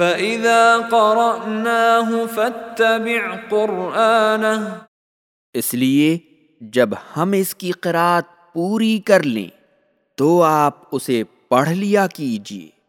فَإِذَا قَرَأْنَاهُ فَاتَّبِعْ قُرْآنَهُ۔ اس لیے جب ہم اس کی قرآت پوری کر لیں تو آپ اسے پڑھ لیا کیجیے